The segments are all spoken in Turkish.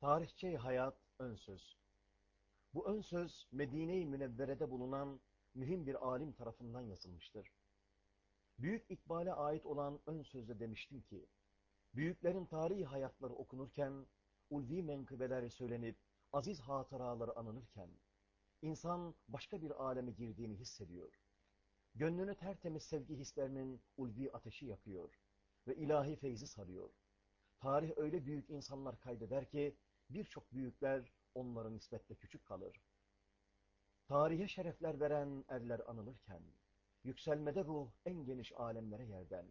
Tarihçe Hayat Ön Söz Bu ön söz Medine-i Münevvere'de bulunan mühim bir alim tarafından yazılmıştır. Büyük ikbale ait olan ön sözde demiştim ki, büyüklerin tarihi hayatları okunurken, ulvi menkıbeler söylenip, aziz hatıraları anılırken, insan başka bir aleme girdiğini hissediyor. Gönlünü tertemiz sevgi hislerinin ulvi ateşi yakıyor ve ilahi feyzi sarıyor. Tarih öyle büyük insanlar kaydeder ki, birçok büyükler onların nispetle küçük kalır. Tarihe şerefler veren erler anılırken, yükselmede ruh en geniş alemlere yerden,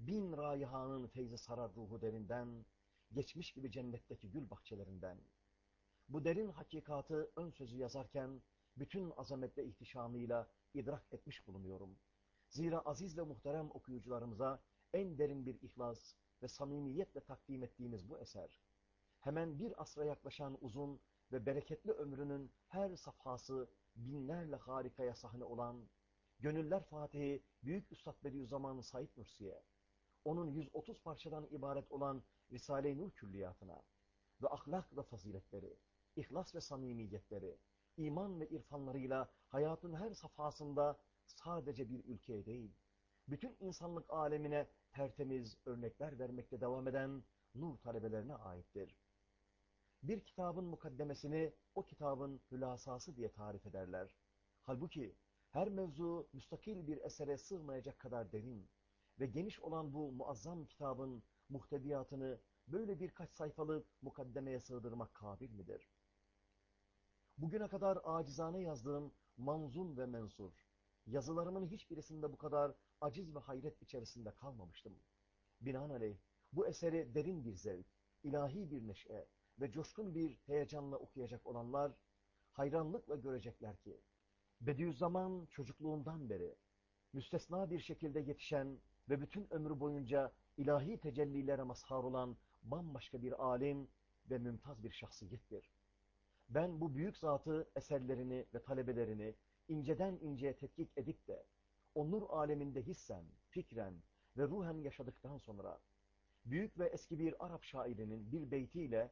bin raihanın feyzi sarar ruhu derinden, geçmiş gibi cennetteki gül bahçelerinden. Bu derin hakikatı ön sözü yazarken, bütün azametle ihtişamıyla idrak etmiş bulunuyorum. Zira aziz ve muhterem okuyucularımıza en derin bir ihlas ve samimiyetle takdim ettiğimiz bu eser, hemen bir asra yaklaşan uzun ve bereketli ömrünün her safhası binlerle harikaya sahne olan Gönüller Fatihi Büyük Üstad Bediüzzaman Said Nursi'ye, onun 130 parçadan ibaret olan Risale-i Nur külliyatına ve ahlak ve faziletleri, ihlas ve samimiyetleri, iman ve irfanlarıyla hayatın her safhasında sadece bir ülkeye değil, bütün insanlık alemine tertemiz örnekler vermekte devam eden nur talebelerine aittir. Bir kitabın mukaddemesini o kitabın hülasası diye tarif ederler. Halbuki her mevzu müstakil bir esere sığmayacak kadar derin ve geniş olan bu muazzam kitabın muhteviyatını böyle birkaç sayfalık mukaddemeye sığdırmak kabil midir? Bugüne kadar acizane yazdığım manzum ve mensur, yazılarımın hiçbirisinde bu kadar aciz ve hayret içerisinde kalmamıştım. Binaenaleyh bu eseri derin bir zevk, ilahi bir neşe ve coşkun bir heyecanla okuyacak olanlar hayranlıkla görecekler ki Bediüzzaman çocukluğundan beri müstesna bir şekilde yetişen ve bütün ömrü boyunca ilahi tecellilere mazhar olan bambaşka bir alim ve mümtaz bir şahsiyettir. Ben bu büyük zatı, eserlerini ve talebelerini inceden inceye tetkik edip de o nur aleminde hissen, fikren ve ruhen yaşadıktan sonra büyük ve eski bir Arap şairinin bir beytiyle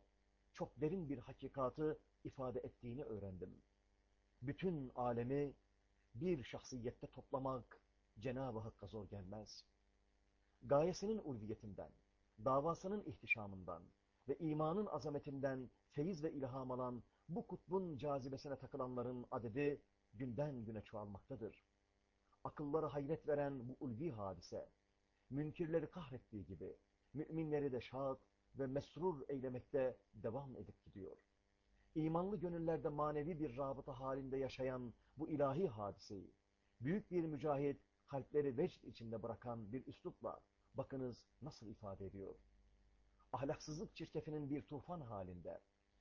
çok derin bir hakikatı ifade ettiğini öğrendim. Bütün alemi bir şahsiyette toplamak Cenab-ı Hakk'a zor gelmez. Gayesinin ulviyetinden, davasının ihtişamından ve imanın azametinden feyiz ve ilham alan bu kutbun cazibesine takılanların adedi günden güne çoğalmaktadır. Akılları hayret veren bu ulvi hadise, münkirleri kahrettiği gibi, müminleri de şad ve mesrur eylemekte devam edip gidiyor. İmanlı gönüllerde manevi bir rabıta halinde yaşayan bu ilahi hadiseyi, büyük bir mücahit kalpleri vecd içinde bırakan bir üslupla bakınız nasıl ifade ediyor. Ahlaksızlık çirkefinin bir tufan halinde,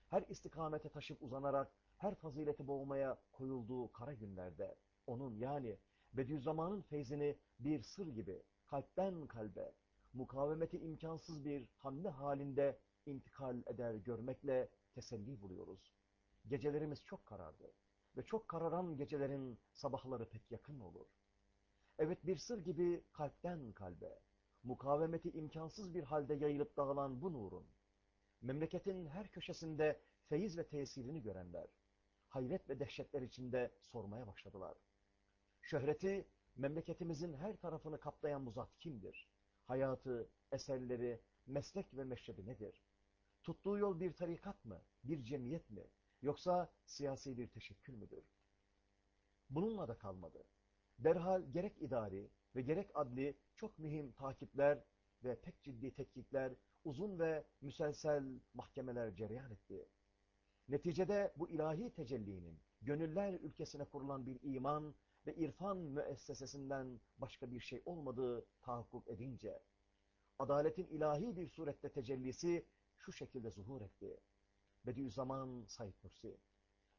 her istikamete taşıp uzanarak her fazileti boğmaya koyulduğu kara günlerde, onun yani Bediüzzaman'ın feyzini bir sır gibi kalpten kalbe, mukavemeti imkansız bir hamle halinde intikal eder görmekle teselli buluyoruz. Gecelerimiz çok karardı ve çok kararan gecelerin sabahları pek yakın olur. Evet bir sır gibi kalpten kalbe, mukavemeti imkansız bir halde yayılıp dağılan bu nurun, memleketin her köşesinde feyiz ve tesirini görenler, hayret ve dehşetler içinde sormaya başladılar. Şöhreti, memleketimizin her tarafını kaplayan bu zat kimdir? Hayatı, eserleri, meslek ve meşrebi nedir? Tuttuğu yol bir tarikat mı, bir cemiyet mi, yoksa siyasi bir teşekkül müdür? Bununla da kalmadı. Derhal gerek idari ve gerek adli çok mühim takipler ve pek ciddi tetkikler, uzun ve müselsel mahkemeler cereyan etti. Neticede bu ilahi tecellinin gönüller ülkesine kurulan bir iman ve irfan müessesesinden başka bir şey olmadığı tahakkuk edince, adaletin ilahi bir surette tecellisi şu şekilde zuhur etti. Bediüzzaman Said Nursi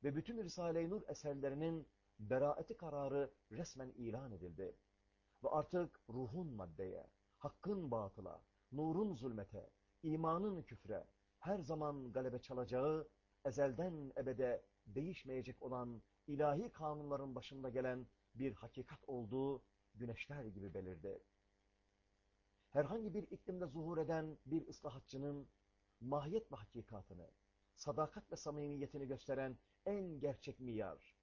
ve bütün Risale-i Nur eserlerinin beraati kararı resmen ilan edildi. Ve artık ruhun maddeye, hakkın batıla, nurun zulmete, imanın küfre her zaman galebe çalacağı, ezelden ebede değişmeyecek olan ilahi kanunların başında gelen bir hakikat olduğu güneşler gibi belirdi. Herhangi bir iklimde zuhur eden bir ıslahatçının mahiyet ve hakikatını sadakat ve samimiyetini gösteren en gerçek miyar.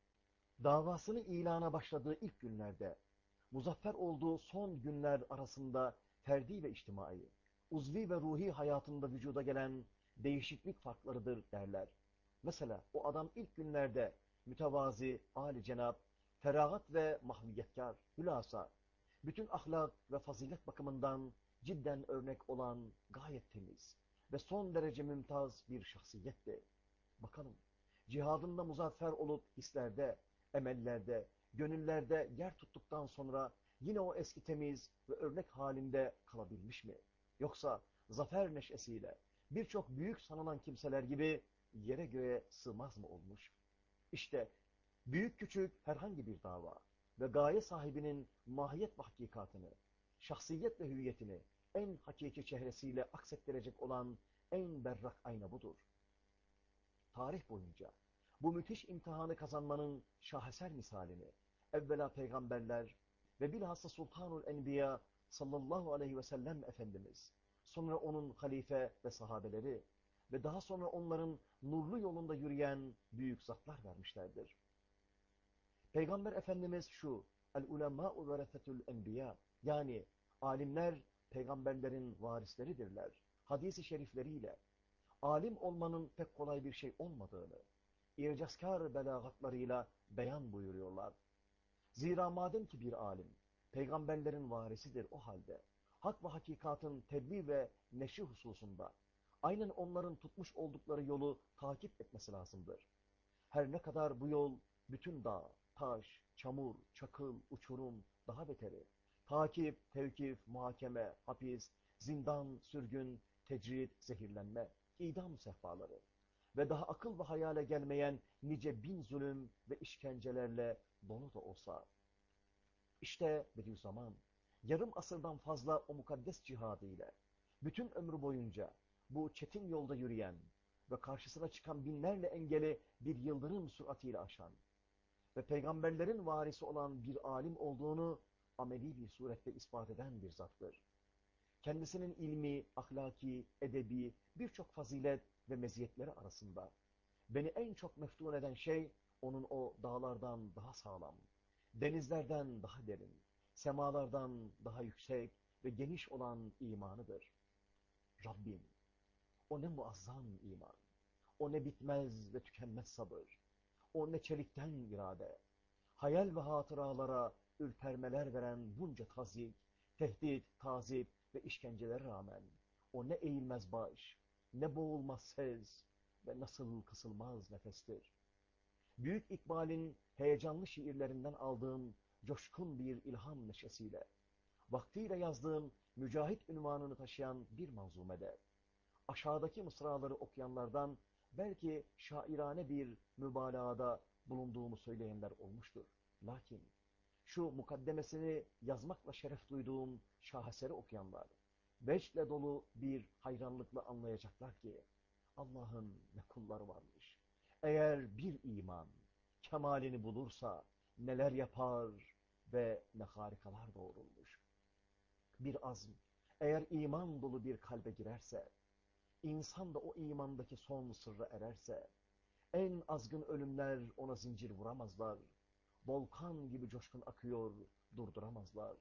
Davasını ilana başladığı ilk günlerde, muzaffer olduğu son günler arasında ferdi ve içtimai, uzvi ve ruhi hayatında vücuda gelen değişiklik farklarıdır derler. Mesela o adam ilk günlerde mütevazi, âli cenab, feragat ve mahviyetkar, hülasa, bütün ahlak ve fazilet bakımından cidden örnek olan gayet temiz ve son derece mümtaz bir şahsiyetti. Bakalım, cihadında muzaffer olup hislerde, emellerde, gönüllerde yer tuttuktan sonra yine o eski temiz ve örnek halinde kalabilmiş mi? Yoksa zafer neşesiyle birçok büyük sanılan kimseler gibi yere göğe sığmaz mı olmuş? İşte büyük küçük herhangi bir dava ve gaye sahibinin mahiyet ve hakikatını, şahsiyet ve hüviyetini en hakiki çehresiyle aksettirecek olan en berrak ayna budur. Tarih boyunca bu müthiş imtihanı kazanmanın şaheser misalini evvela peygamberler ve bilhassa Sultanul Enbiya sallallahu aleyhi ve sellem Efendimiz, sonra onun halife ve sahabeleri ve daha sonra onların nurlu yolunda yürüyen büyük zatlar vermişlerdir. Peygamber Efendimiz şu, el-ulemâ'u verethetül enbiya, yani alimler peygamberlerin varisleridirler. Hadis-i şerifleriyle, alim olmanın pek kolay bir şey olmadığını, ircaskar belagatlarıyla beyan buyuruyorlar. Zira madem ki bir alim, peygamberlerin varisidir o halde, hak ve hakikatın tebliğ ve neşri hususunda, aynen onların tutmuş oldukları yolu takip etmesi lazımdır. Her ne kadar bu yol bütün dağ, taş, çamur, çakıl, uçurum, daha beteri, takip, tevkif, muhakeme, hapis, zindan, sürgün, tecrit, zehirlenme, idam sehpaları ve daha akıl ve hayale gelmeyen nice bin zulüm ve işkencelerle dolu da olsa. İşte Bediüzzaman, yarım asırdan fazla o mukaddes cihadı ile, bütün ömrü boyunca bu çetin yolda yürüyen ve karşısına çıkan binlerle engeli bir yıldırım süratiyle aşan ve peygamberlerin varisi olan bir alim olduğunu ameli bir surette ispat eden bir zattır. Kendisinin ilmi, ahlaki, edebi, birçok fazilet ve meziyetleri arasında beni en çok meftun eden şey onun o dağlardan daha sağlam, denizlerden daha derin, semalardan daha yüksek ve geniş olan imanıdır. Rabbim, o ne muazzam iman, o ne bitmez ve tükenmez sabır, o ne çelikten irade, hayal ve hatıralara ürpermeler veren bunca tazik, tehdit, tazip ve işkencelere rağmen o ne eğilmez baş, ne boğulmaz ses ve nasıl kısılmaz nefestir. Büyük İkbal'in heyecanlı şiirlerinden aldığım coşkun bir ilham neşesiyle, vaktiyle yazdığım mücahit ünvanını taşıyan bir manzumede, aşağıdaki mısraları okuyanlardan belki şairane bir mübalağada bulunduğumu söyleyenler olmuştur. Lakin şu mukaddemesini yazmakla şeref duyduğum şaheseri okuyanlar, vechle dolu bir hayranlıkla anlayacaklar ki, Allah'ın ne kulları varmış. Eğer bir iman kemalini bulursa neler yapar ve ne harikalar doğrulmuş. Bir azm, eğer iman dolu bir kalbe girerse, insan da o imandaki son sırra ererse, en azgın ölümler ona zincir vuramazlar. Volkan gibi coşkun akıyor, durduramazlar.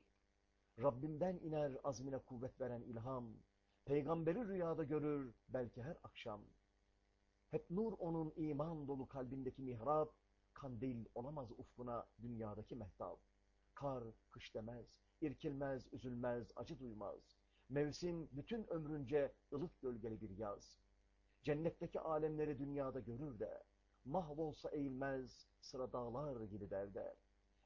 Rabbimden iner azmine kuvvet veren ilham, peygamberi rüyada görür belki her akşam. Hep nur onun iman dolu kalbindeki mihrap, kandil olamaz ufkuna dünyadaki mehtap. Kar, kış demez, irkilmez, üzülmez, acı duymaz. Mevsim bütün ömrünce ılık gölgeli bir yaz. Cennetteki alemleri dünyada görür de, mahvolsa eğilmez, sıra dağlar gibi derde.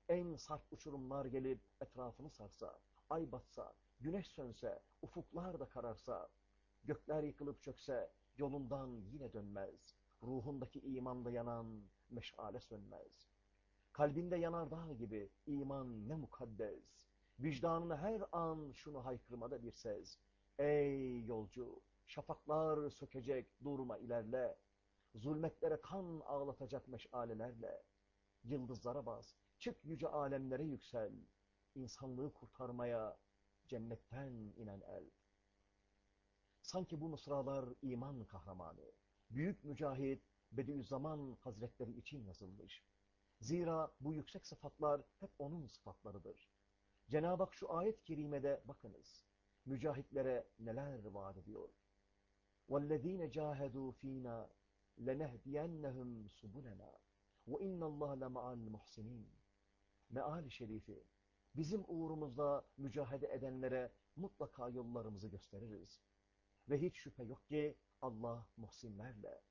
En sarp uçurumlar gelip etrafını sarsa, ay batsa, güneş sönse, ufuklar da kararsa, gökler yıkılıp çökse, yolundan yine dönmez. Ruhundaki imanda yanan meşale sönmez. Kalbinde yanar dağ gibi iman ne mukaddes. Vicdanına her an şunu haykırmada bir ses. Ey yolcu, şafaklar sökecek, durma ilerle. Zulmetlere kan ağlatacak meşalelerle. Yıldızlara bas, çık yüce alemlere yüksel. İnsanlığı kurtarmaya cennetten inen el. Sanki bu mısralar iman kahramanı, büyük mücahit Bediüzzaman Hazretleri için yazılmış. Zira bu yüksek sıfatlar hep onun sıfatlarıdır. Cenab-ı Hak şu ayet-i kerimede bakınız. Mücahitlere neler vaat ediyor. وَالَّذ۪ينَ جَاهَدُوا ف۪ينَا لَنَهْدِيَنَّهُمْ سُبُلَنَا وَاِنَّ اللّٰهَ لَمَعَ الْمُحْسِنِينَ Meali şerifi, bizim uğrumuzda mücahede edenlere mutlaka yollarımızı gösteririz. Ve hiç şüphe yok ki Allah muhsinlerle,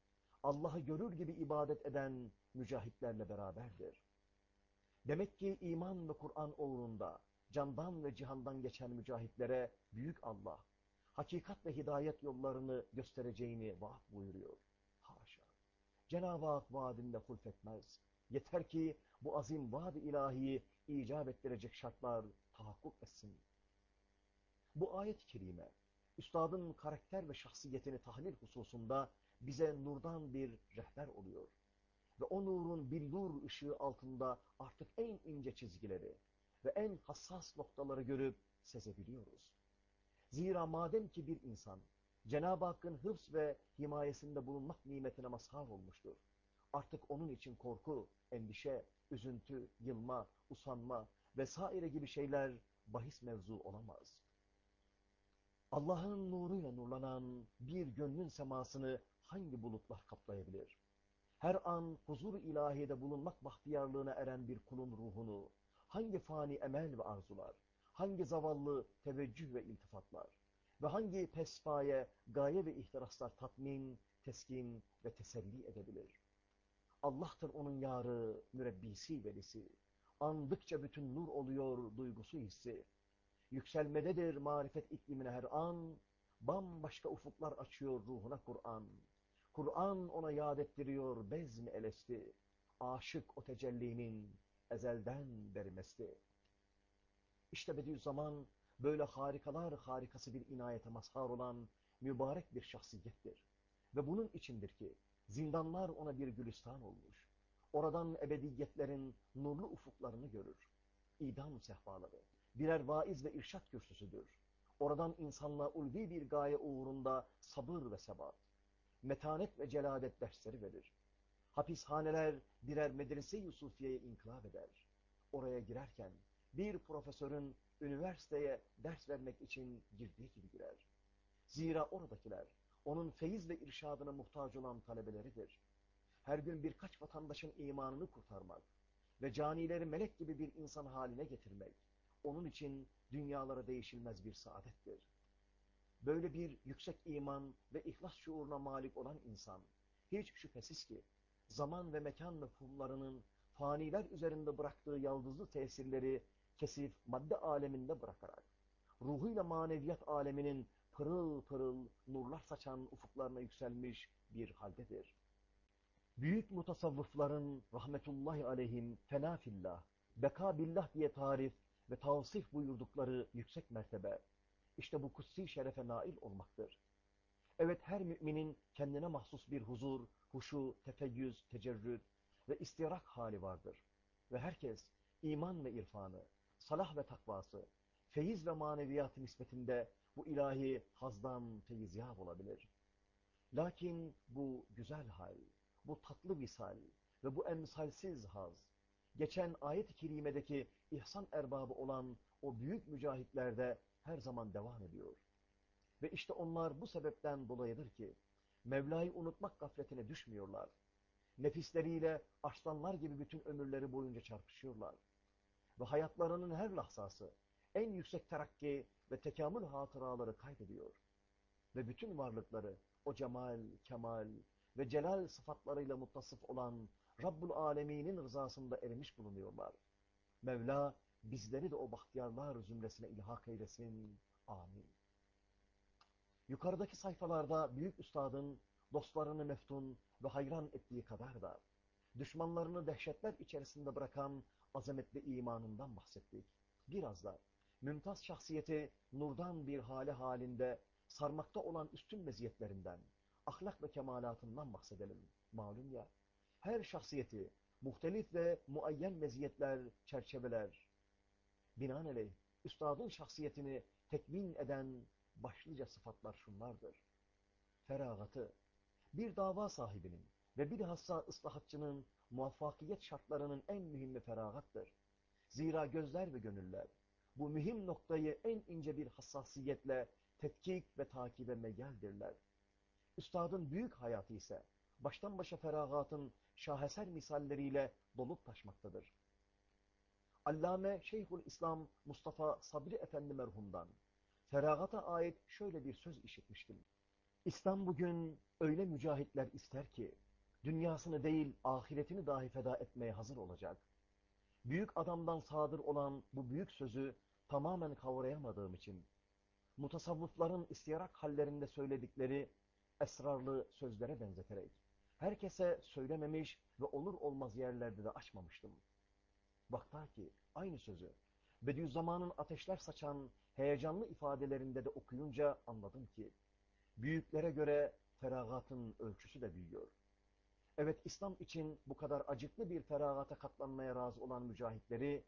Allah'ı görür gibi ibadet eden mücahitlerle beraberdir. Demek ki iman ve Kur'an uğrunda candan ve cihandan geçen mücahitlere büyük Allah, hakikat ve hidayet yollarını göstereceğini vaat buyuruyor. Haşa! Cenab-ı Hak vaadinde hulfetmez. Yeter ki bu azim vaad-ı ilahiyi icap ettirecek şartlar tahakkuk etsin. Bu ayet-i kerime, üstadın karakter ve şahsiyetini tahlil hususunda bize nurdan bir rehber oluyor. Ve o nurun bir nur ışığı altında artık en ince çizgileri ve en hassas noktaları görüp sezebiliyoruz. Zira madem ki bir insan Cenab-ı Hakk'ın hıfz ve himayesinde bulunmak nimetine mazhar olmuştur. Artık onun için korku, endişe, üzüntü, yılma, usanma vesaire gibi şeyler bahis mevzu olamaz. Allah'ın nuruyla nurlanan bir gönlün semasını hangi bulutlar kaplayabilir? Her an huzur-u ilahiyede bulunmak bahtiyarlığına eren bir kulun ruhunu, hangi fani emel ve arzular, hangi zavallı teveccüh ve iltifatlar ve hangi pespaye, gaye ve ihtiraslar tatmin, teskin ve teselli edebilir? Allah'tır onun yarı, mürebbisi, velisi. Andıkça bütün nur oluyor duygusu hissi. Yükselmededir marifet iklimine her an, bambaşka ufuklar açıyor ruhuna Kur'an. Kur'an ona yad ettiriyor bezmi elesti, aşık o tecellinin ezelden beri mesli. İşte Bediüzzaman böyle harikalar harikası bir inayete mazhar olan mübarek bir şahsiyettir. Ve bunun içindir ki zindanlar ona bir gülistan olmuş. Oradan ebediyetlerin nurlu ufuklarını görür. İdam sehpaları, birer vaiz ve irşat kürsüsüdür. Oradan insanla ulvi bir gaye uğrunda sabır ve sebat, metanet ve celadet dersleri verir. Hapishaneler birer medrese Yusufiye'ye inkılap eder. Oraya girerken bir profesörün üniversiteye ders vermek için girdiği gibi girer. Zira oradakiler onun feyiz ve irşadına muhtaç olan talebeleridir. Her gün birkaç vatandaşın imanını kurtarmak ve canileri melek gibi bir insan haline getirmek, onun için dünyalara değişilmez bir saadettir. Böyle bir yüksek iman ve ihlas şuuruna malik olan insan, hiç şüphesiz ki zaman ve mekan mefhumlarının faniler üzerinde bıraktığı yaldızlı tesirleri kesif madde aleminde bırakarak, ruhuyla maneviyat aleminin pırıl pırıl nurlar saçan ufuklarına yükselmiş bir haldedir. Büyük mutasavvıfların rahmetullahi aleyhim fena fillah, beka billah diye tarif ve tavsif buyurdukları yüksek mertebe, işte bu kutsi şerefe nail olmaktır. Evet her müminin kendine mahsus bir huzur, huşu, tefeyyüz, tecerrüt ve istirak hali vardır. Ve herkes iman ve irfanı, salah ve takvası, feyiz ve maneviyat nispetinde bu ilahi hazdan feyizyab olabilir. Lakin bu güzel hal, bu tatlı visal ve bu emsalsiz haz, geçen ayet-i kerimedeki ihsan erbabı olan o büyük mücahitlerde her zaman devam ediyor. Ve işte onlar bu sebepten dolayıdır ki, Mevla'yı unutmak gafletine düşmüyorlar. Nefisleriyle aslanlar gibi bütün ömürleri boyunca çarpışıyorlar. Ve hayatlarının her lahzası en yüksek terakki ve tekamül hatıraları kaydediyor. Ve bütün varlıkları o cemal, kemal ve celal sıfatlarıyla muttasıf olan Rabbul Alemin'in rızasında erimiş bulunuyorlar. Mevla bizleri de o bahtiyarlar zümresine ilhak eylesin. Amin. Yukarıdaki sayfalarda büyük üstadın dostlarını meftun ve hayran ettiği kadar da düşmanlarını dehşetler içerisinde bırakan azametli imanından bahsettik. Biraz da mümtaz şahsiyeti nurdan bir hale halinde sarmakta olan üstün meziyetlerinden, ahlak ve kemalatından bahsedelim. Malum ya, her şahsiyeti muhtelif ve muayyen meziyetler, çerçeveler, binaenaleyh üstadın şahsiyetini tekvin eden başlıca sıfatlar şunlardır. Feragatı, Bir dava sahibinin ve bilhassa ıslahatçının muvaffakiyet şartlarının en mühimi feragattır. Zira gözler ve gönüller bu mühim noktayı en ince bir hassasiyetle tetkik ve takibe meyildirler. Üstadın büyük hayatı ise baştan başa feragatın şaheser misalleriyle dolup taşmaktadır. Allame Şeyhül İslam Mustafa Sabri Efendi merhumdan feragata ait şöyle bir söz işitmiştim. İslam bugün öyle mücahitler ister ki, dünyasını değil ahiretini dahi feda etmeye hazır olacak. Büyük adamdan sadır olan bu büyük sözü tamamen kavrayamadığım için, mutasavvıfların istiyarak hallerinde söyledikleri esrarlı sözlere benzeterek, herkese söylememiş ve olur olmaz yerlerde de açmamıştım. Vakta ki aynı sözü Bediüzzaman'ın ateşler saçan heyecanlı ifadelerinde de okuyunca anladım ki, büyüklere göre feragatın ölçüsü de büyüyor. Evet İslam için bu kadar acıklı bir feragata katlanmaya razı olan mücahitleri,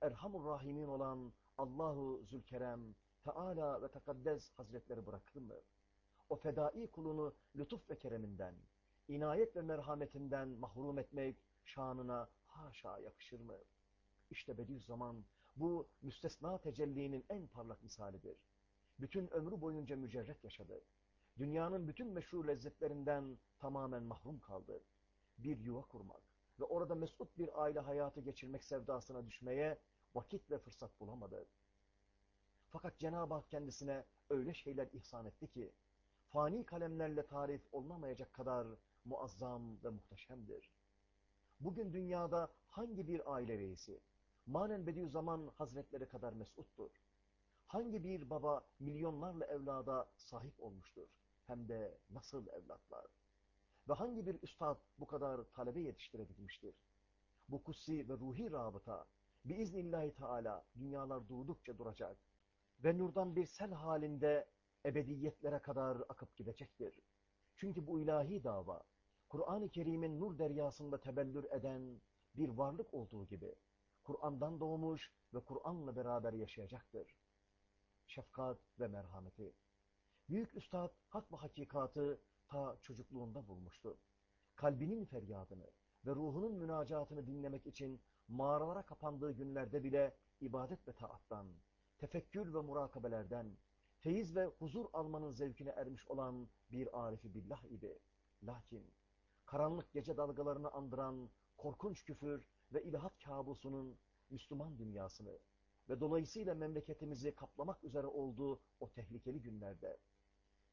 Erhamur Rahimin olan Allahu Zülkerem, Teala ve Tekaddes Hazretleri bıraktı mı? O fedai kulunu lütuf ve kereminden, inayet ve merhametinden mahrum etmek şanına haşa yakışır mı? İşte Bediüzzaman bu müstesna tecellinin en parlak misalidir. Bütün ömrü boyunca mücerret yaşadı. Dünyanın bütün meşhur lezzetlerinden tamamen mahrum kaldı. Bir yuva kurmak ve orada mesut bir aile hayatı geçirmek sevdasına düşmeye vakit ve fırsat bulamadı. Fakat Cenab-ı Hak kendisine öyle şeyler ihsan etti ki, fani kalemlerle tarif olunamayacak kadar muazzam ve muhteşemdir. Bugün dünyada hangi bir aile reisi, manen Bediüzzaman Hazretleri kadar mesuttur? Hangi bir baba milyonlarla evlada sahip olmuştur? Hem de nasıl evlatlar? Ve hangi bir üstad bu kadar talebe yetiştirebilmiştir? Bu kutsi ve ruhi rabıta biiznillahü teala dünyalar durdukça duracak ve nurdan bir sel halinde ebediyetlere kadar akıp gidecektir. Çünkü bu ilahi dava, Kur'an-ı Kerim'in nur deryasında tebellür eden bir varlık olduğu gibi, Kur'an'dan doğmuş ve Kur'an'la beraber yaşayacaktır. Şefkat ve merhameti. Büyük Üstad hak ve hakikatı ta çocukluğunda bulmuştu. Kalbinin feryadını ve ruhunun münacatını dinlemek için mağaralara kapandığı günlerde bile ibadet ve taattan, tefekkür ve murakabelerden, feyiz ve huzur almanın zevkine ermiş olan bir arifi billah idi. Lakin karanlık gece dalgalarını andıran korkunç küfür ve ilahat kabusunun Müslüman dünyasını ve dolayısıyla memleketimizi kaplamak üzere olduğu o tehlikeli günlerde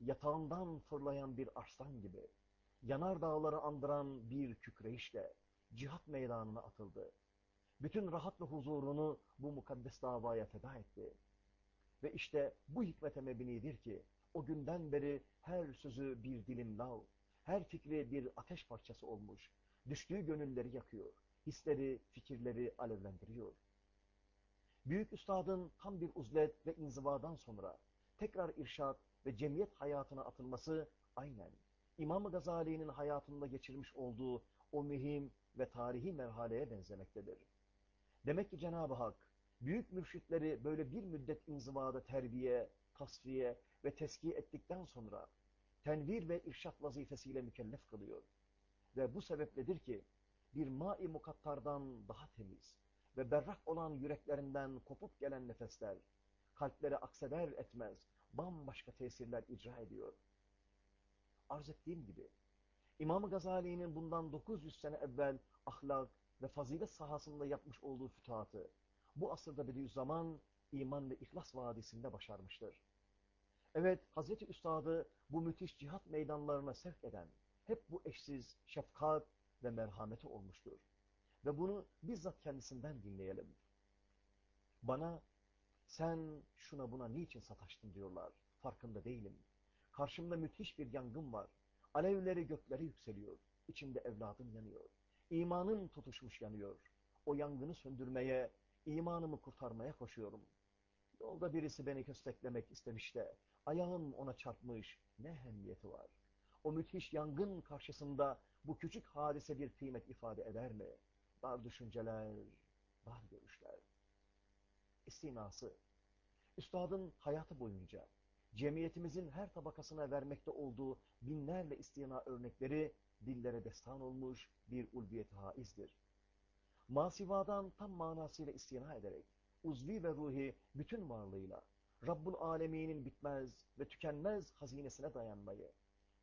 yatağından fırlayan bir arslan gibi yanar dağları andıran bir kükreyişle cihat meydanına atıldı. Bütün rahat ve huzurunu bu mukaddes davaya feda etti. Ve işte bu hikmete mebnidir ki o günden beri her sözü bir dilim lav, her fikri bir ateş parçası olmuş, düştüğü gönülleri yakıyor, hisleri, fikirleri alevlendiriyor. Büyük üstadın tam bir uzlet ve inzivadan sonra tekrar irşat ve cemiyet hayatına atılması aynen İmam Gazali'nin hayatında geçirmiş olduğu o mühim ve tarihi merhaleye benzemektedir. Demek ki Cenab-ı Hak büyük mürşitleri böyle bir müddet inzivada terbiye, tasfiye ve teskiye ettikten sonra tenvir ve irşat vazifesiyle mükellef kılıyor. Ve bu sebepledir ki bir mai mukattardan daha temiz ve berrak olan yüreklerinden kopup gelen nefesler, kalplere akseder etmez bambaşka tesirler icra ediyor. Arz ettiğim gibi, İmam Gazali'nin bundan 900 sene evvel ahlak ve fazilet sahasında yapmış olduğu fütuhatı, bu asırda Bediüzzaman iman ve ihlas vadisinde başarmıştır. Evet, Hazreti Üstad'ı bu müthiş cihat meydanlarına sevk eden, hep bu eşsiz şefkat ve merhameti olmuştur. Ve bunu bizzat kendisinden dinleyelim. Bana sen şuna buna niçin sataştın diyorlar. Farkında değilim. Karşımda müthiş bir yangın var. Alevleri göklere yükseliyor. İçimde evladım yanıyor. İmanım tutuşmuş yanıyor. O yangını söndürmeye, imanımı kurtarmaya koşuyorum. Yolda birisi beni kösteklemek istemiş de, ayağım ona çarpmış, ne ehemmiyeti var? O müthiş yangın karşısında bu küçük hadise bir kıymet ifade eder mi? Dar düşünceler, dar görüşler. İstinası, Üstadın hayatı boyunca cemiyetimizin her tabakasına vermekte olduğu binlerle istina örnekleri dillere destan olmuş bir ulviyet haizdir. Masivadan tam manasıyla istina ederek, uzvi ve ruhi bütün varlığıyla, Rabbul Alemin'in bitmez ve tükenmez hazinesine dayanmayı,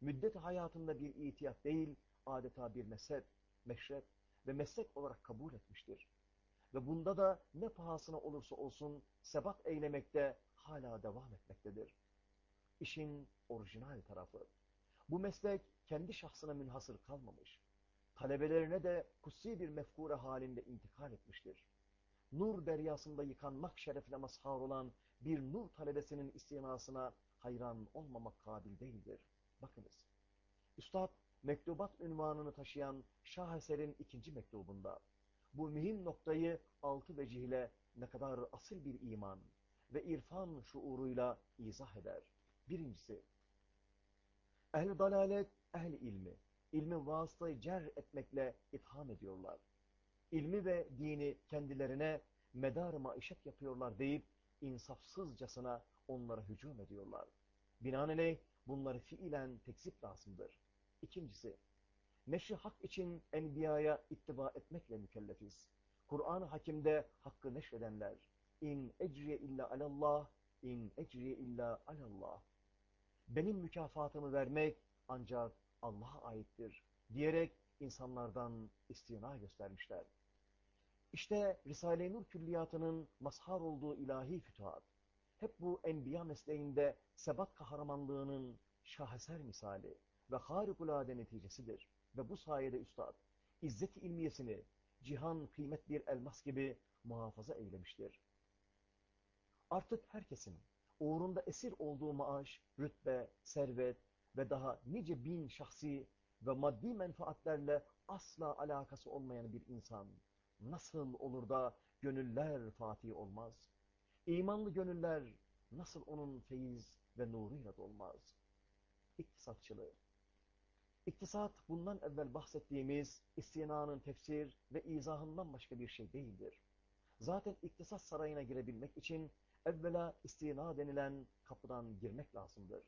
müddet hayatında bir itiyat değil, adeta bir mezhep, meşrep ve meslek olarak kabul etmiştir. Ve bunda da ne pahasına olursa olsun sebat eylemekte hala devam etmektedir. İşin orijinal tarafı. Bu meslek kendi şahsına münhasır kalmamış. Talebelerine de kutsi bir mefkure halinde intikal etmiştir. Nur deryasında yıkanmak şerefine mazhar olan bir nur talebesinin istinasına hayran olmamak kabil değildir. Bakınız, Üstad mektubat ünvanını taşıyan şaheserin ikinci mektubunda bu mühim noktayı altı vecihle ne kadar asil bir iman ve irfan şuuruyla izah eder. Birincisi, ehl dalalet, ehl ilmi, ilmi vasıtayı cer etmekle itham ediyorlar. İlmi ve dini kendilerine medar maişet yapıyorlar deyip insafsızcasına onlara hücum ediyorlar. Binaenaleyh bunları fiilen tekzip lazımdır. İkincisi, neşri hak için enbiyaya ittiba etmekle mükellefiz. Kur'an-ı Hakim'de hakkı neşredenler, in ecriye illa alallah, in ecriye illa alallah. Benim mükafatımı vermek ancak Allah'a aittir diyerek insanlardan istina göstermişler. İşte Risale-i Nur külliyatının mazhar olduğu ilahi fütuhat, hep bu enbiya mesleğinde sebat kahramanlığının şaheser misali ve harikulade neticesidir. Ve bu sayede üstad, izzet-i ilmiyesini cihan kıymet bir elmas gibi muhafaza eylemiştir. Artık herkesin uğrunda esir olduğu maaş, rütbe, servet ve daha nice bin şahsi ve maddi menfaatlerle asla alakası olmayan bir insan nasıl olur da gönüller fatih olmaz? İmanlı gönüller nasıl onun feyiz ve nuruyla dolmaz? İktisatçılığı İktisat bundan evvel bahsettiğimiz istinanın tefsir ve izahından başka bir şey değildir. Zaten iktisat sarayına girebilmek için evvela istina denilen kapıdan girmek lazımdır.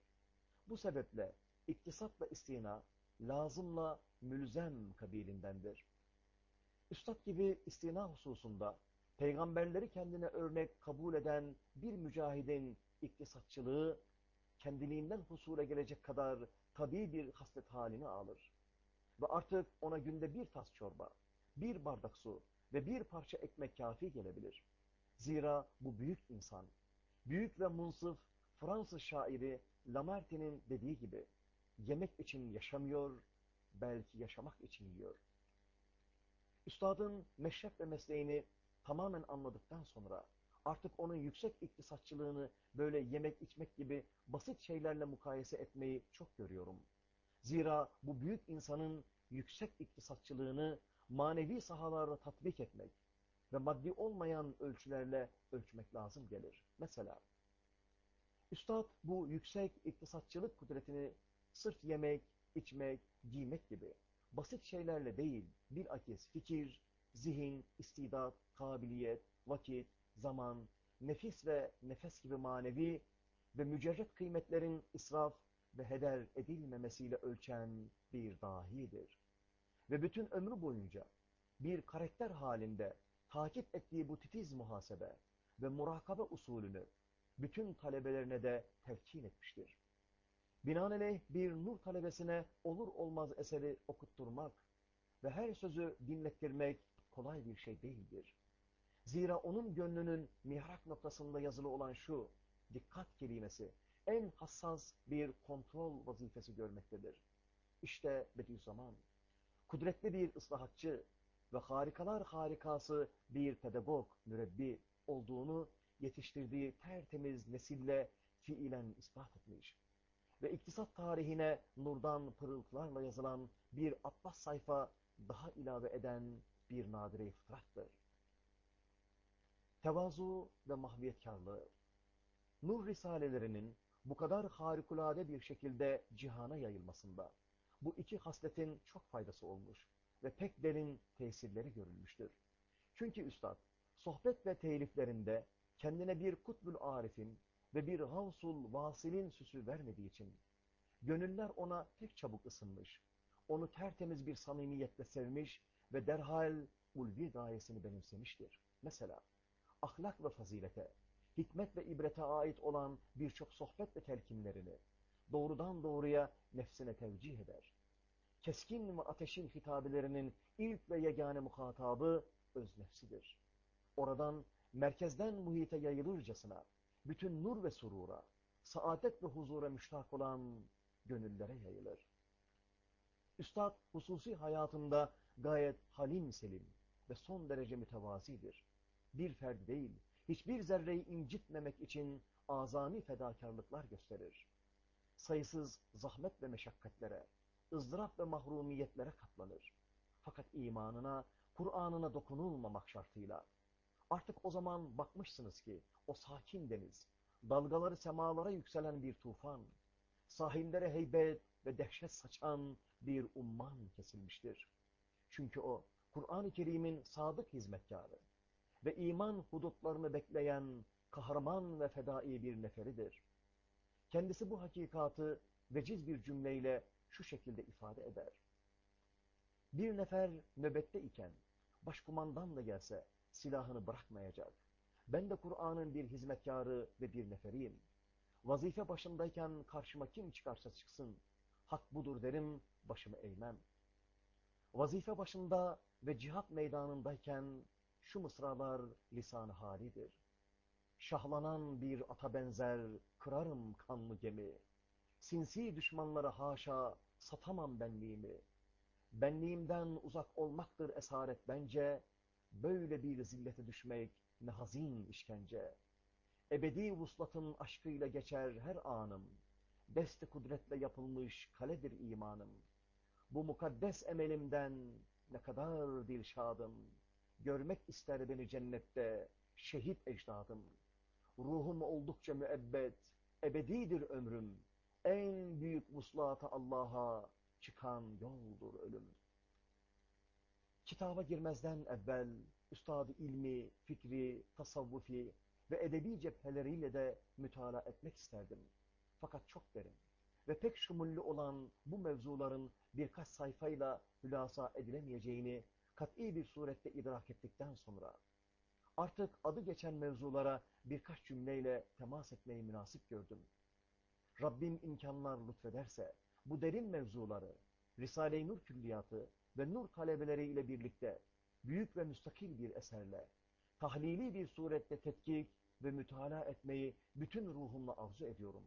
Bu sebeple iktisatla istina lazımla mülzem kabilindendir. Üstad gibi istina hususunda peygamberleri kendine örnek kabul eden bir mücahidin iktisatçılığı kendiliğinden husule gelecek kadar tabi bir haslet halini alır. Ve artık ona günde bir tas çorba, bir bardak su ve bir parça ekmek kafi gelebilir. Zira bu büyük insan, büyük ve munsıf Fransız şairi Lamartine'in dediği gibi, yemek için yaşamıyor, belki yaşamak için yiyor. Üstadın meşrep ve mesleğini tamamen anladıktan sonra artık onun yüksek iktisatçılığını böyle yemek içmek gibi basit şeylerle mukayese etmeyi çok görüyorum. Zira bu büyük insanın yüksek iktisatçılığını manevi sahalarda tatbik etmek ve maddi olmayan ölçülerle ölçmek lazım gelir. Mesela, Üstad bu yüksek iktisatçılık kudretini sırf yemek, içmek, giymek gibi basit şeylerle değil, bilakis fikir, zihin, istidat, kabiliyet, vakit, zaman, nefis ve nefes gibi manevi ve mücerret kıymetlerin israf ve heder edilmemesiyle ölçen bir dahidir. Ve bütün ömrü boyunca bir karakter halinde takip ettiği bu titiz muhasebe ve murakabe usulünü bütün talebelerine de telkin etmiştir. Binaenaleyh bir nur talebesine olur olmaz eseri okutturmak ve her sözü dinlettirmek kolay bir şey değildir. Zira onun gönlünün mihrak noktasında yazılı olan şu, dikkat kelimesi, en hassas bir kontrol vazifesi görmektedir. İşte Bediüzzaman, kudretli bir ıslahatçı ve harikalar harikası bir pedagog, mürebbi olduğunu yetiştirdiği tertemiz nesille fiilen ispat etmiş. Ve iktisat tarihine nurdan pırıltılarla yazılan bir atlas sayfa daha ilave eden bir nadire fıtrattır. Tevazu ve mahviyetkarlığı, nur risalelerinin bu kadar harikulade bir şekilde cihana yayılmasında bu iki hasletin çok faydası olmuş ve pek derin tesirleri görülmüştür. Çünkü üstad, sohbet ve teliflerinde kendine bir kutbül arifin ve bir havsul vasilin süsü vermediği için gönüller ona pek çabuk ısınmış, onu tertemiz bir samimiyetle sevmiş ve derhal ulvi gayesini benimsemiştir. Mesela ahlak ve fazilete, hikmet ve ibrete ait olan birçok sohbet ve telkinlerini doğrudan doğruya nefsine tevcih eder. Keskin ve ateşin hitabelerinin ilk ve yegane muhatabı öz nefsidir. Oradan merkezden muhite yayılırcasına, bütün nur ve surura, saadet ve huzura müştak olan gönüllere yayılır. Üstad hususi hayatında gayet halim selim ve son derece mütevazidir. Bir ferdi değil, hiçbir zerreyi incitmemek için azami fedakarlıklar gösterir. Sayısız zahmet ve meşakkatlere, ızdırap ve mahrumiyetlere katlanır. Fakat imanına, Kur'an'ına dokunulmamak şartıyla. Artık o zaman bakmışsınız ki o sakin deniz, dalgaları semalara yükselen bir tufan, sahillere heybet ve dehşet saçan bir umman kesilmiştir. Çünkü o Kur'an-ı Kerim'in sadık hizmetkarı ve iman hudutlarını bekleyen kahraman ve fedai bir neferidir. Kendisi bu hakikatı veciz bir cümleyle şu şekilde ifade eder. Bir nefer nöbette iken başkumandan da gelse silahını bırakmayacak. Ben de Kur'an'ın bir hizmetkarı ve bir neferiyim. Vazife başındayken karşıma kim çıkarsa çıksın, hak budur derim, başımı eğmem. Vazife başında ve cihat meydanındayken şu mısralar lisan-ı halidir. Şahlanan bir ata benzer kırarım kanlı gemi. Sinsi düşmanlara haşa satamam benliğimi. Benliğimden uzak olmaktır esaret bence. Böyle bir zillete düşmek ne hazin işkence. Ebedi vuslatın aşkıyla geçer her anım. Deste kudretle yapılmış kaledir imanım. Bu mukaddes emelimden ne kadar dilşadım. Görmek ister beni cennette şehit ecdadım. Ruhum oldukça müebbet, ebedidir ömrüm. En büyük vuslata Allah'a çıkan yoldur ölüm. Kitaba girmezden evvel üstadı ilmi, fikri, tasavvufi ve edebi cepheleriyle de mütala etmek isterdim. Fakat çok derin ve pek şumullü olan bu mevzuların birkaç sayfayla hülasa edilemeyeceğini kat'i bir surette idrak ettikten sonra artık adı geçen mevzulara birkaç cümleyle temas etmeyi münasip gördüm. Rabbim imkanlar lütfederse bu derin mevzuları Risale-i Nur külliyatı ve Nur talebeleriyle birlikte büyük ve müstakil bir eserle tahlili bir surette tetkik ve mütalaa etmeyi bütün ruhumla arzu ediyorum.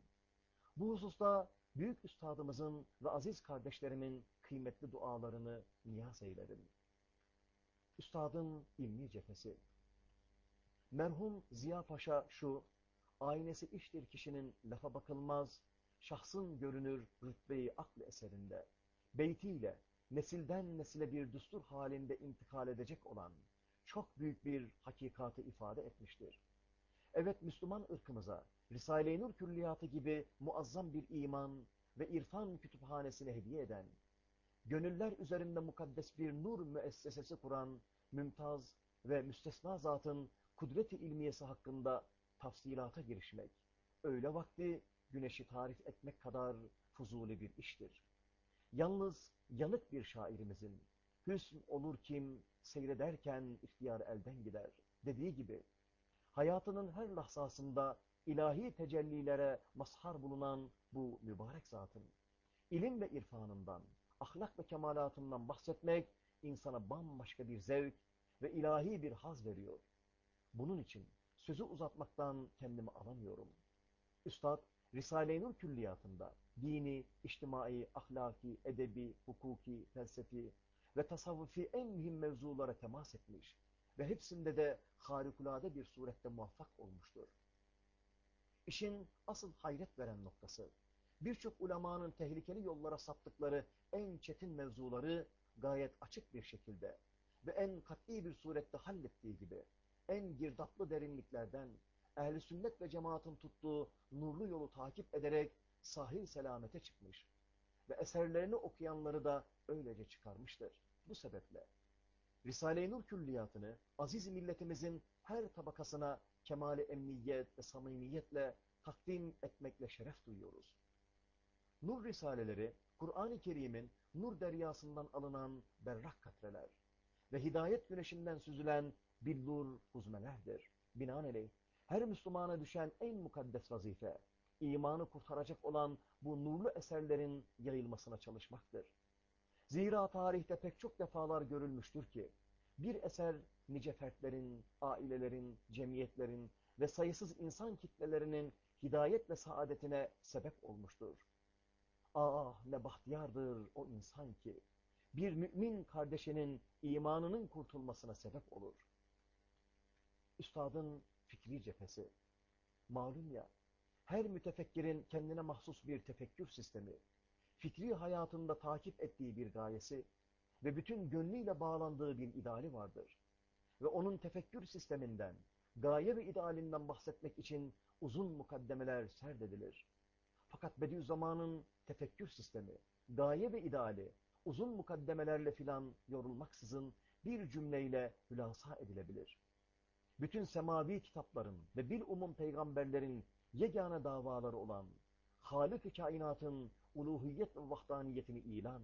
Bu hususta büyük üstadımızın ve aziz kardeşlerimin kıymetli dualarını niyaz eylerim. Üstadın ilmi cephesi. Merhum Ziya Paşa şu, aynesi iştir kişinin lafa bakılmaz, şahsın görünür rütbeyi aklı eserinde, beytiyle, nesilden nesile bir düstur halinde intikal edecek olan, çok büyük bir hakikatı ifade etmiştir. Evet Müslüman ırkımıza, Risale-i Nur külliyatı gibi muazzam bir iman ve irfan kütüphanesini hediye eden, gönüller üzerinde mukaddes bir nur müessesesi kuran mümtaz ve müstesna zatın kudret-i ilmiyesi hakkında tafsilata girişmek, öyle vakti güneşi tarif etmek kadar fuzuli bir iştir. Yalnız yanık bir şairimizin, hüsn olur kim seyrederken ihtiyar elden gider dediği gibi, hayatının her lahzasında ilahi tecellilere mazhar bulunan bu mübarek zatın, ilim ve irfanından, ahlak ve kemalatından bahsetmek insana bambaşka bir zevk ve ilahi bir haz veriyor. Bunun için sözü uzatmaktan kendimi alamıyorum. Üstad, Risale-i Nur külliyatında dini, içtimai, ahlaki, edebi, hukuki, felsefi ve tasavvufi en mühim mevzulara temas etmiş ve hepsinde de harikulade bir surette muvaffak olmuştur. İşin asıl hayret veren noktası, birçok ulemanın tehlikeli yollara saptıkları en çetin mevzuları gayet açık bir şekilde ve en kat'i bir surette hallettiği gibi en girdaplı derinliklerden ehli sünnet ve cemaatin tuttuğu nurlu yolu takip ederek sahil selamete çıkmış ve eserlerini okuyanları da öylece çıkarmıştır. Bu sebeple Risale-i Nur külliyatını aziz milletimizin her tabakasına kemali emniyet ve samimiyetle takdim etmekle şeref duyuyoruz. Nur Risaleleri, Kur'an-ı Kerim'in nur deryasından alınan berrak katreler ve hidayet güneşinden süzülen billur huzmelerdir. Binaenaleyh, her Müslümana düşen en mukaddes vazife, imanı kurtaracak olan bu nurlu eserlerin yayılmasına çalışmaktır. Zira tarihte pek çok defalar görülmüştür ki, bir eser nice fertlerin, ailelerin, cemiyetlerin ve sayısız insan kitlelerinin hidayet ve saadetine sebep olmuştur. Ah ne bahtiyardır o insan ki, bir mümin kardeşinin imanının kurtulmasına sebep olur. Üstadın fikri cephesi. Malum ya, her mütefekkirin kendine mahsus bir tefekkür sistemi, fikri hayatında takip ettiği bir gayesi ve bütün gönlüyle bağlandığı bir ideali vardır. Ve onun tefekkür sisteminden, gaye ve idealinden bahsetmek için uzun mukaddemeler serdedilir. Fakat Bediüzzaman'ın tefekkür sistemi, gaye ve ideali, uzun mukaddemelerle filan yorulmaksızın bir cümleyle hülasa edilebilir. Bütün semavi kitapların ve bil umum peygamberlerin yegane davaları olan Halik-i kainatın uluhiyet ve vahdaniyetini ilan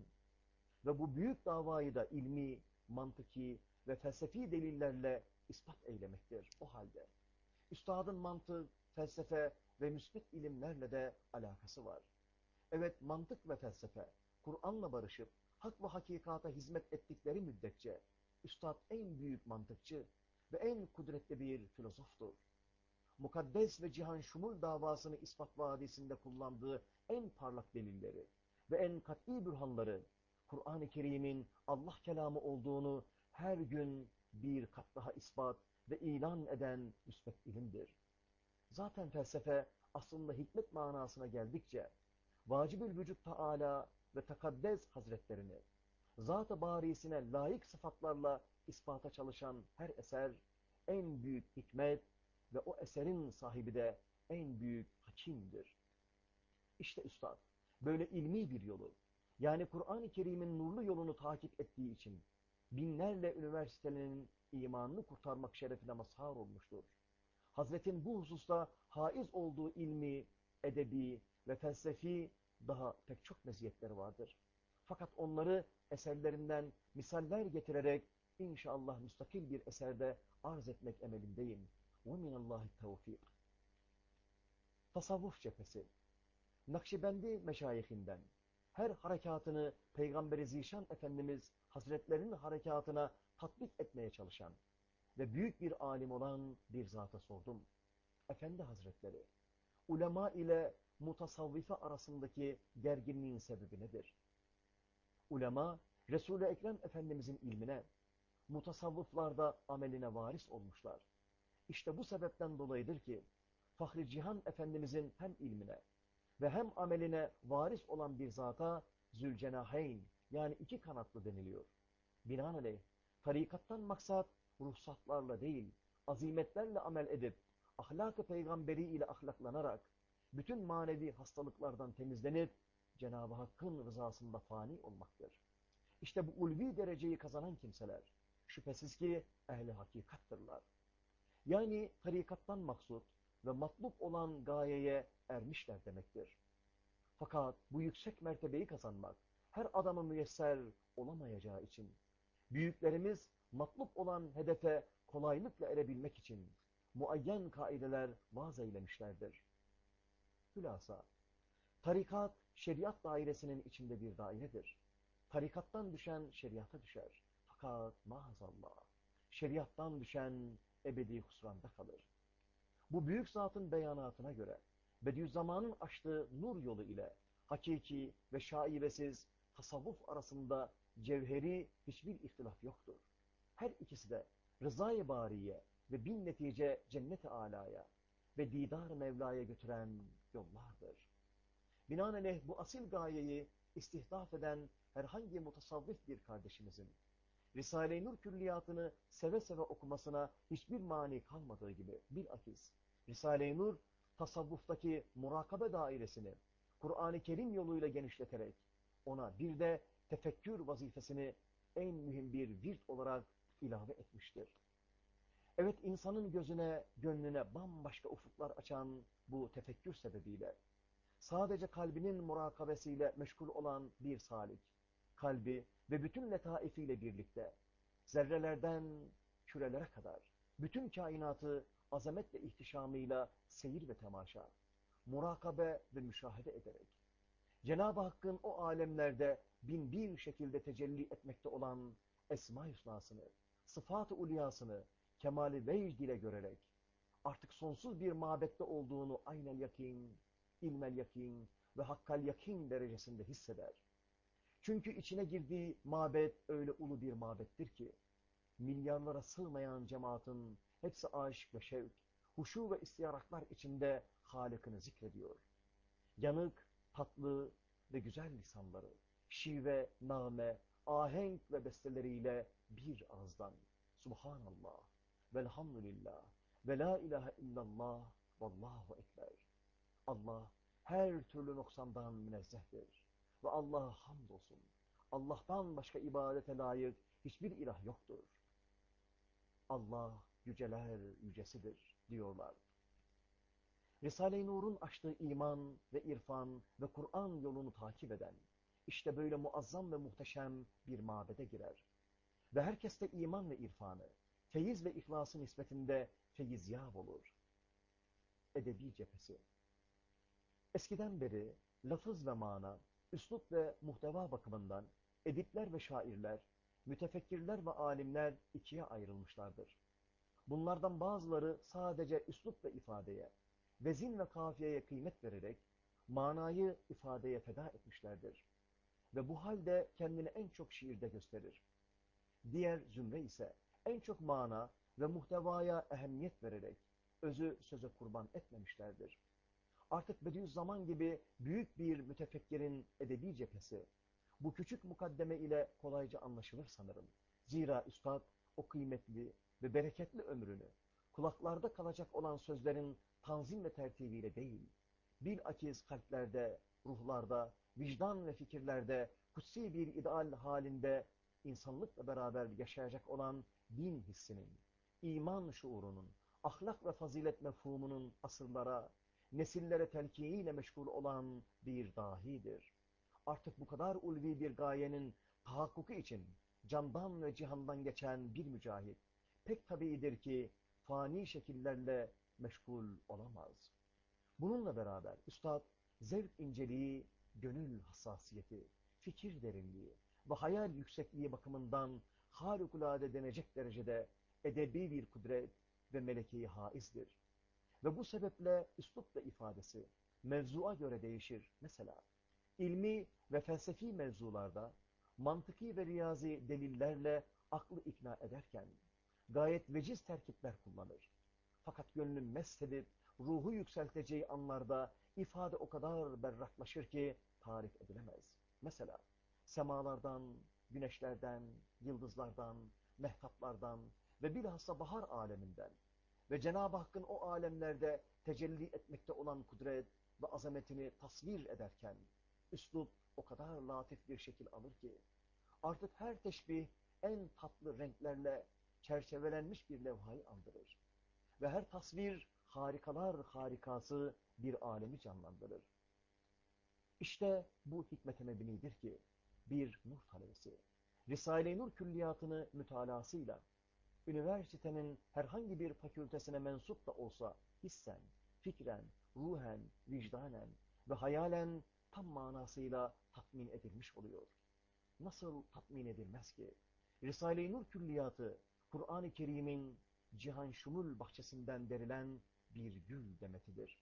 ve bu büyük davayı da ilmi, mantıki ve felsefi delillerle ispat eylemektir o halde. Üstadın mantık, felsefe ve müsbit ilimlerle de alakası var. Evet mantık ve felsefe, Kur'an'la barışıp hak ve hakikata hizmet ettikleri müddetçe Üstad en büyük mantıkçı ve en kudretli bir filozoftur. Mukaddes ve cihan şumul davasını ispat vadisinde kullandığı en parlak delilleri ve en kat'i bürhanları Kur'an-ı Kerim'in Allah kelamı olduğunu her gün bir kat daha ispat ve ilan eden müsbet ilimdir. Zaten felsefe aslında hikmet manasına geldikçe vacibül vücut Teala ve takaddes hazretlerini zat-ı barisine layık sıfatlarla ispata çalışan her eser en büyük hikmet ve o eserin sahibi de en büyük hakimdir. İşte üstad böyle ilmi bir yolu yani Kur'an-ı Kerim'in nurlu yolunu takip ettiği için binlerle üniversitelerinin imanını kurtarmak şerefine mazhar olmuştur. Hazretin bu hususta haiz olduğu ilmi, edebi ve felsefi daha pek çok meziyetleri vardır. Fakat onları eserlerinden misaller getirerek inşallah müstakil bir eserde arz etmek emelindeyim. وَمِنَ اللّٰهِ التَّوْفِيقِ Tasavvuf cephesi Nakşibendi meşayihinden her harekatını Peygamber-i Zişan Efendimiz Hazretlerinin harekatına tatbik etmeye çalışan ve büyük bir alim olan bir zata sordum. Efendi Hazretleri, ulema ile mutasavvife arasındaki gerginliğin sebebi nedir? Ulema, Resul-i Ekrem Efendimizin ilmine, mutasavvıflarda ameline varis olmuşlar. İşte bu sebepten dolayıdır ki, Fahri Cihan Efendimizin hem ilmine ve hem ameline varis olan bir zata Zülcenaheyn yani iki kanatlı deniliyor. Binaenaleyh, tarikattan maksat ruhsatlarla değil, azimetlerle amel edip, ahlak-ı peygamberi ile ahlaklanarak, bütün manevi hastalıklardan temizlenip, Cenab-ı Hakk'ın rızasında fani olmaktır. İşte bu ulvi dereceyi kazanan kimseler, şüphesiz ki ehli hakikattırlar. Yani tarikattan maksut ve matlub olan gayeye ermişler demektir. Fakat bu yüksek mertebeyi kazanmak, her adamı müyesser olamayacağı için, büyüklerimiz matlub olan hedefe kolaylıkla erebilmek için muayyen kaideler vaz eylemişlerdir. Hülasa, tarikat şeriat dairesinin içinde bir dairedir. Tarikattan düşen şeriata düşer. Fakat maazallah, şeriattan düşen ebedi husranda kalır. Bu büyük zatın beyanatına göre Bediüzzaman'ın açtığı nur yolu ile hakiki ve şaibesiz tasavvuf arasında cevheri hiçbir ihtilaf yoktur. Her ikisi de rızayı bariye ve bin netice cennet-i alaya ve didar Mevla'ya götüren yollardır. Binaenaleyh bu asil gayeyi istihdaf eden herhangi mutasavvif bir kardeşimizin Risale-i Nur külliyatını seve seve okumasına hiçbir mani kalmadığı gibi bir akis. Risale-i Nur tasavvuftaki murakabe dairesini Kur'an-ı Kerim yoluyla genişleterek ona bir de tefekkür vazifesini en mühim bir virt olarak ilave etmiştir. Evet insanın gözüne, gönlüne bambaşka ufuklar açan bu tefekkür sebebiyle, sadece kalbinin murakabesiyle meşgul olan bir salik, kalbi ve bütün letaifiyle birlikte, zerrelerden kürelere kadar, bütün kainatı azamet ve ihtişamıyla seyir ve temaşa, murakabe ve müşahede ederek, Cenab-ı Hakk'ın o alemlerde bin bir şekilde tecelli etmekte olan Esma-i Hüsna'sını, sıfat-ı ulyasını, kemali vecd ile görerek, artık sonsuz bir mabette olduğunu aynel yakin, ilmel yakin ve hakkal yakin derecesinde hisseder. Çünkü içine girdiği mabet öyle ulu bir mabettir ki, milyarlara sığmayan cemaatin hepsi aşık ve şevk, huşu ve istiyaraklar içinde Halık'ını zikrediyor. Yanık, tatlı ve güzel lisanları, şive, name, ahenk ve besteleriyle bir ağızdan Subhanallah, velhamdülillah, ve la ilahe illallah, vallahu ekber. Allah her türlü noksandan münezzehtir. Ve Allah'a hamdolsun. Allah'tan başka ibadete layık hiçbir ilah yoktur. Allah yüceler yücesidir diyorlar. Risale-i Nur'un açtığı iman ve irfan ve Kur'an yolunu takip eden, işte böyle muazzam ve muhteşem bir mabede girer. Ve herkeste iman ve irfanı, feyiz ve ihlasın nispetinde feyizyab olur. Edebi cephesi. Eskiden beri lafız ve mana, üslup ve muhteva bakımından edipler ve şairler, mütefekkirler ve alimler ikiye ayrılmışlardır. Bunlardan bazıları sadece üslup ve ifadeye, vezin ve kafiyeye kıymet vererek manayı ifadeye feda etmişlerdir. Ve bu halde kendini en çok şiirde gösterir. Diğer zümre ise en çok mana ve muhtevaya ehemmiyet vererek özü söze kurban etmemişlerdir. Artık Bediüzzaman gibi büyük bir mütefekkirin edebi cephesi bu küçük mukaddeme ile kolayca anlaşılır sanırım. Zira üstad o kıymetli ve bereketli ömrünü kulaklarda kalacak olan sözlerin tanzim ve tertibiyle değil, bilakis kalplerde, ruhlarda, vicdan ve fikirlerde kutsi bir ideal halinde insanlıkla beraber yaşayacak olan din hissinin, iman şuurunun, ahlak ve fazilet mefhumunun asırlara, nesillere telkiniyle meşgul olan bir dahidir. Artık bu kadar ulvi bir gayenin tahakkuku için candan ve cihandan geçen bir mücahit, pek tabiidir ki fani şekillerle meşgul olamaz. Bununla beraber üstad zevk inceliği, gönül hassasiyeti, fikir derinliği ve hayal yüksekliği bakımından harikulade denecek derecede edebi bir kudret ve melekeyi haizdir. Ve bu sebeple üslup ve ifadesi mevzuğa göre değişir. Mesela ilmi ve felsefi mevzularda mantıki ve riyazi delillerle aklı ikna ederken gayet veciz terkipler kullanır. Fakat gönlün meshedip ruhu yükselteceği anlarda ifade o kadar berraklaşır ki tarif edilemez. Mesela semalardan, güneşlerden, yıldızlardan, mehtaplardan ve bilhassa bahar aleminden ve Cenab-ı Hakk'ın o alemlerde tecelli etmekte olan kudret ve azametini tasvir ederken üslup o kadar latif bir şekil alır ki artık her teşbih en tatlı renklerle çerçevelenmiş bir levhayı andırır. Ve her tasvir harikalar harikası bir alemi canlandırır. İşte bu hikmet-i mebnidir ki bir nur talebesi, Risale-i Nur külliyatını mütalasıyla, üniversitenin herhangi bir fakültesine mensup da olsa hissen, fikren, ruhen, vicdanen ve hayalen tam manasıyla tatmin edilmiş oluyor. Nasıl tatmin edilmez ki? Risale-i Nur külliyatı, Kur'an-ı Kerim'in cihan şumul bahçesinden derilen bir gül demetidir.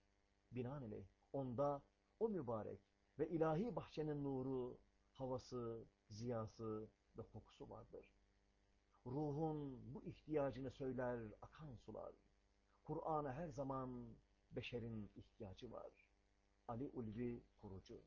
Binaenaleyh onda o mübarek ve ilahi bahçenin nuru, havası, ziyası ve kokusu vardır. Ruhun bu ihtiyacını söyler akan sular. Kur'an'a her zaman beşerin ihtiyacı var. Ali Ulvi Kurucu